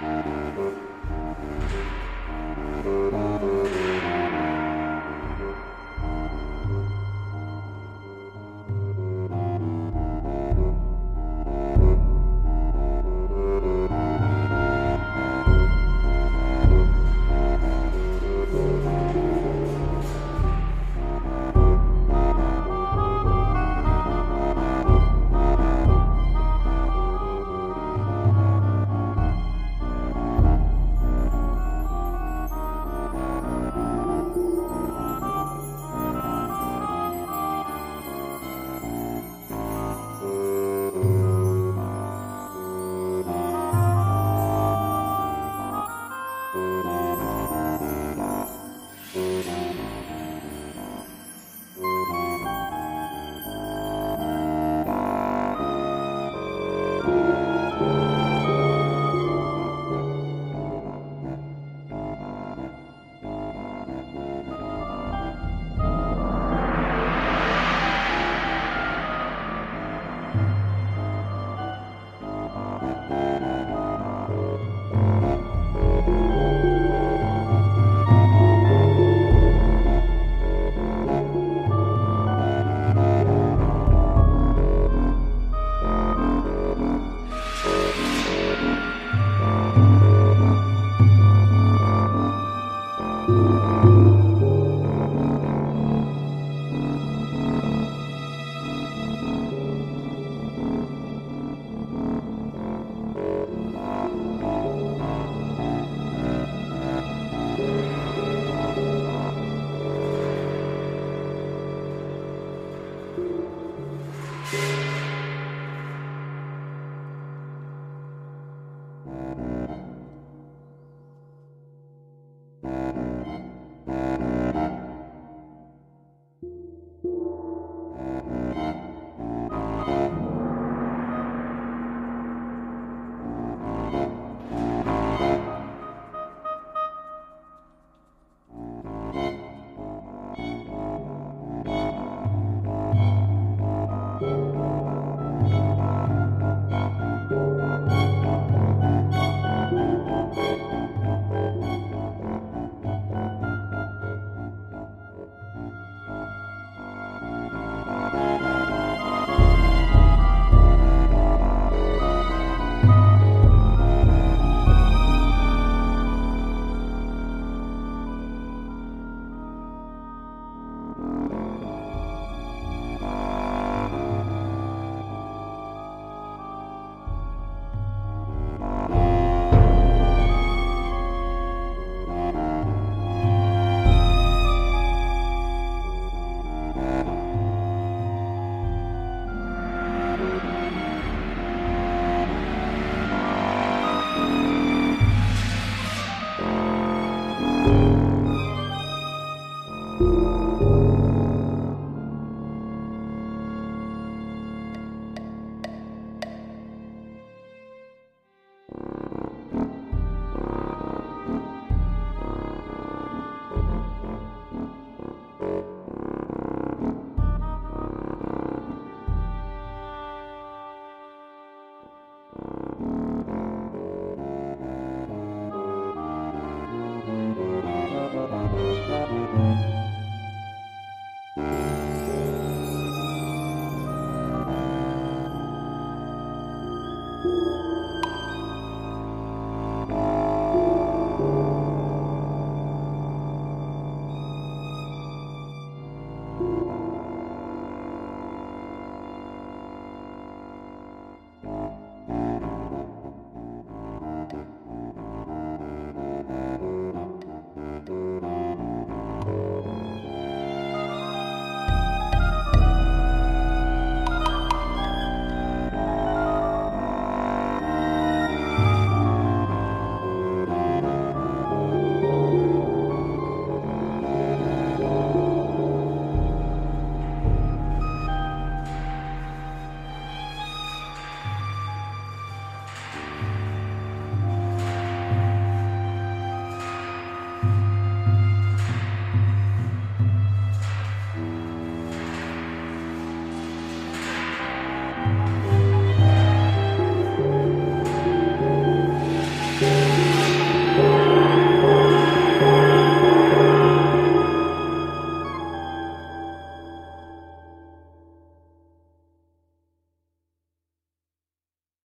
Mm-hmm.